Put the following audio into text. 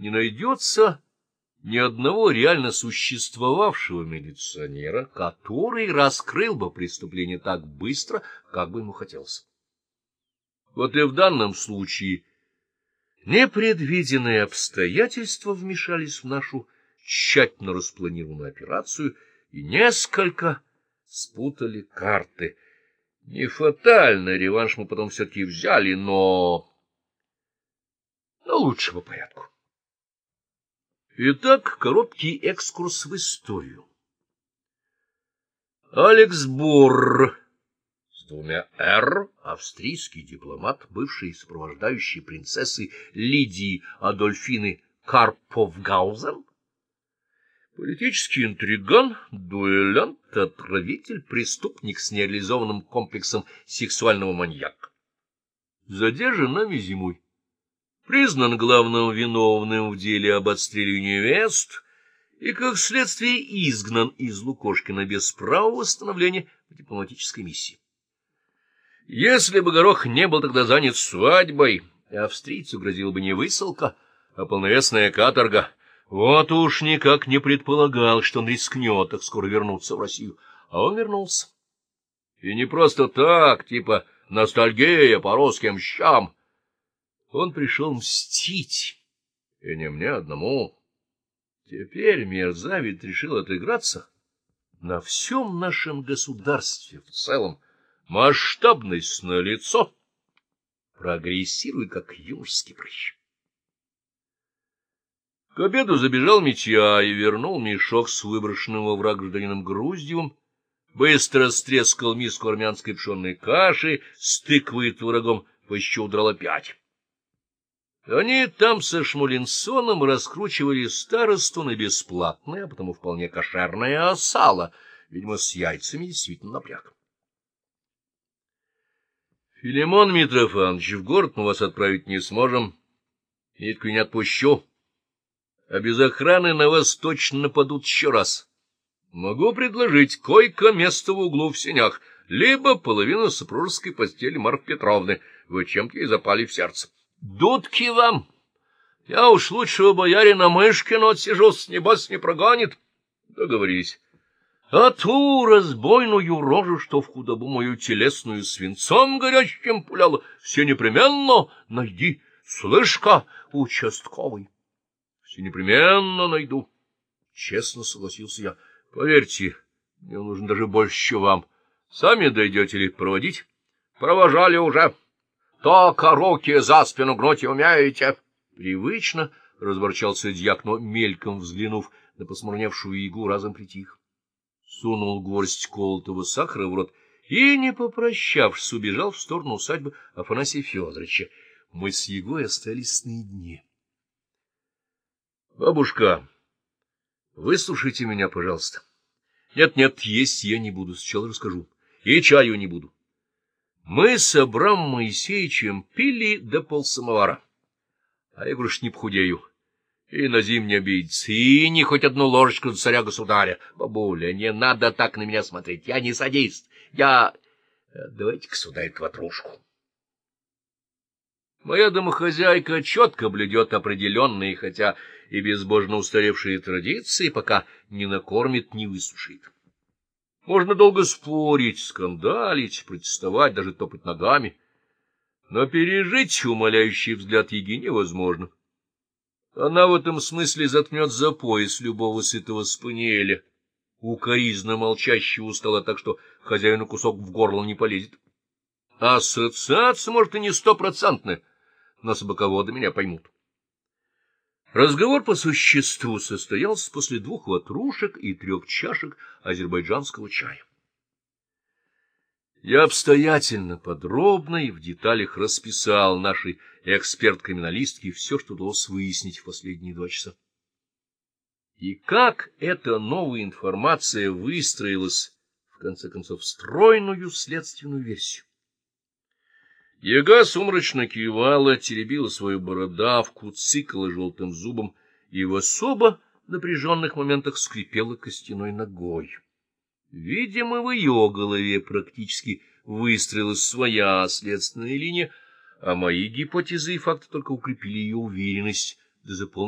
не найдется ни одного реально существовавшего милиционера, который раскрыл бы преступление так быстро, как бы ему хотелось. Вот и в данном случае непредвиденные обстоятельства вмешались в нашу тщательно распланированную операцию и несколько спутали карты. Не фатально, реванш мы потом все-таки взяли, но... но лучше по порядку. Итак, короткий экскурс в историю. Алекс Борр, с двумя «Р», австрийский дипломат, бывший сопровождающий принцессы Лидии Адольфины Карповгаузен, политический интриган, дуэлянт, отравитель, преступник с нереализованным комплексом сексуального маньяка. Задержан нами зимой признан главным виновным в деле об отстреле невест и, как следствие, изгнан из Лукошкина без права восстановления в дипломатической миссии. Если бы Горох не был тогда занят свадьбой, австрийцу грозила бы не высылка, а полновесная каторга. Вот уж никак не предполагал, что он рискнет так скоро вернуться в Россию. А он вернулся. И не просто так, типа ностальгия по русским щам, он пришел мстить, и не мне одному. Теперь мерзавец решил отыграться на всем нашем государстве в целом. Масштабность на лицо прогрессирует, как юрский прыщ. К обеду забежал Митья и вернул мешок с выброшенным во враг гражданином Груздевым, быстро стрескал миску армянской пшенной каши, с тыквой и творогом пощудрал опять. Они там со Шмулинсоном раскручивали старосту на бесплатное, а потому вполне кошерное сало, видимо, с яйцами действительно напряг. — Филимон Митрофанович, в город мы вас отправить не сможем, нитку не отпущу, а без охраны на вас точно нападут еще раз. Могу предложить койко-место в углу в сенях, либо половину супружеской постели Марф Петровны, вы чем-то и запали в сердце. — Дудки вам! Я уж лучшего боярина Мышкина отсижусь, небось не прогонит. Договорились. А ту разбойную рожу, что в худобу мою телесную свинцом горячим пуляла, все непременно найди. Слышь-ка, участковый. Все непременно найду. Честно согласился я. Поверьте, мне нужно даже больше, чем вам. Сами дойдете ли проводить? Провожали уже. Только руки за спину гнуть умеете. Привычно разворчался дьяк, но, мельком взглянув на посмурневшую игу, разом притих. Сунул горсть колотого сахара в рот и, не попрощавшись, убежал в сторону усадьбы Афанасия Федоровича. Мы с Егой остались наедине. — Бабушка, выслушайте меня, пожалуйста. Нет-нет, есть я не буду, сначала расскажу. И чаю не буду. Мы с Абрам Моисеевичем пили до полсамовара. А я, говоришь, не похудею. И на зим не обидится, и не хоть одну ложечку царя-государя. Бабуля, не надо так на меня смотреть, я не садист, я... Э, давайте-ка сюда эту ватрушку. Моя домохозяйка четко блюдет определенные, хотя и безбожно устаревшие традиции, пока не накормит, не высушит. Можно долго спорить, скандалить, протестовать, даже топать ногами. Но пережить умоляющий взгляд Еги невозможно. Она в этом смысле заткнет за пояс любого сытого спаниеля, укоризно молчащего устала так, что хозяину кусок в горло не полезет. Ассоциация, может, и не стопроцентная, но собаководы меня поймут. Разговор по существу состоялся после двух ватрушек и трех чашек азербайджанского чая. Я обстоятельно, подробно и в деталях расписал нашей эксперт-криминалистке все, что удалось выяснить в последние два часа. И как эта новая информация выстроилась, в конце концов, в стройную следственную версию. Яга сумрачно кивала, теребила свою бородавку, цикала желтым зубом и в особо напряженных моментах скрипела костяной ногой. Видимо, в ее голове практически выстроилась своя следственная линия, а мои гипотезы и факты только укрепили ее уверенность, да заполнили